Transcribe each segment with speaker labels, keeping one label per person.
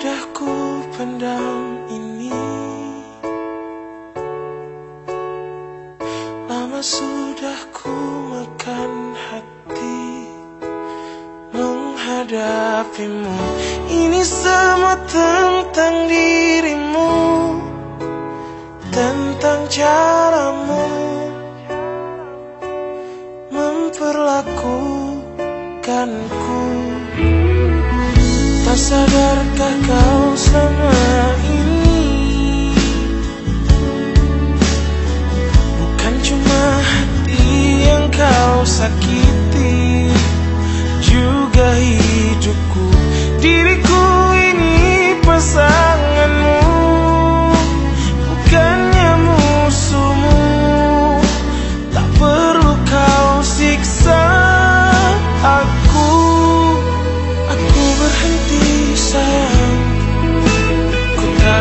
Speaker 1: Sudah ku pendam ini. Lama sudah ku makan hati Menghadapimu. Ini semua tentang dirimu Tentang caramu. Memperlakukanku Tak sadarkah kau selama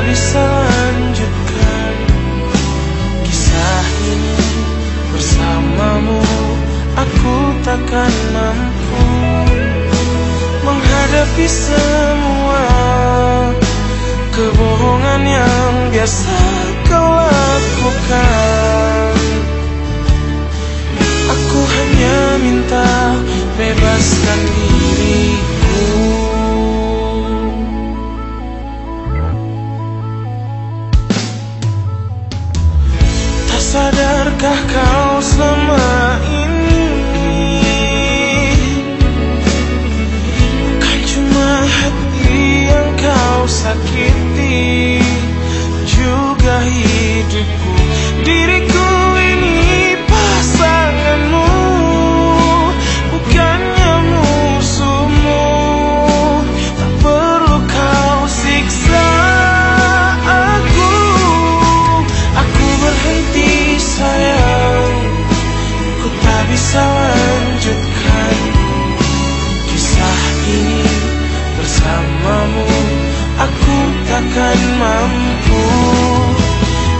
Speaker 1: Ku tak bisa lanjutkan Kisah ini bersamamu Aku takkan mampu Menghadapi semua Kebohongan yang biasa kau lakukan. Aku hanya minta bebaskan diriku sadarkah kau selama Takkan mampu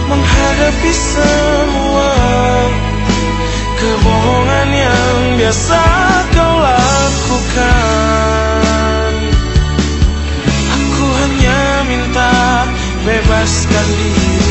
Speaker 1: Menghadapi semua Kebohongan yang biasa kau lakukan. Aku hanya minta bebaskan diriku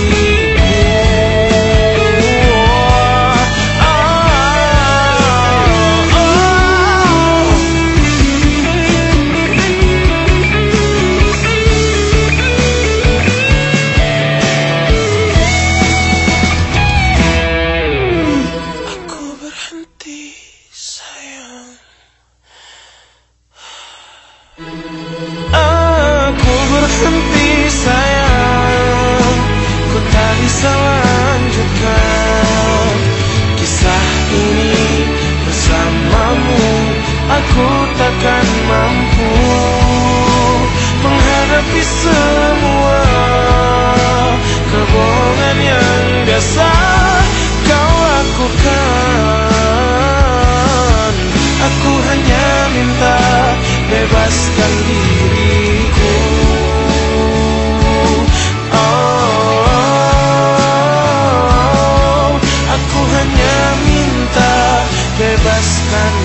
Speaker 1: Aku berhenti sayang. Ku tak bisa lanjutkan. Kisah ini bersamamu Aku takkan mampu Menghadapi semua Kebohongan yang biasa. lepaskan diriku. Oh, Aku hanya minta bebaskan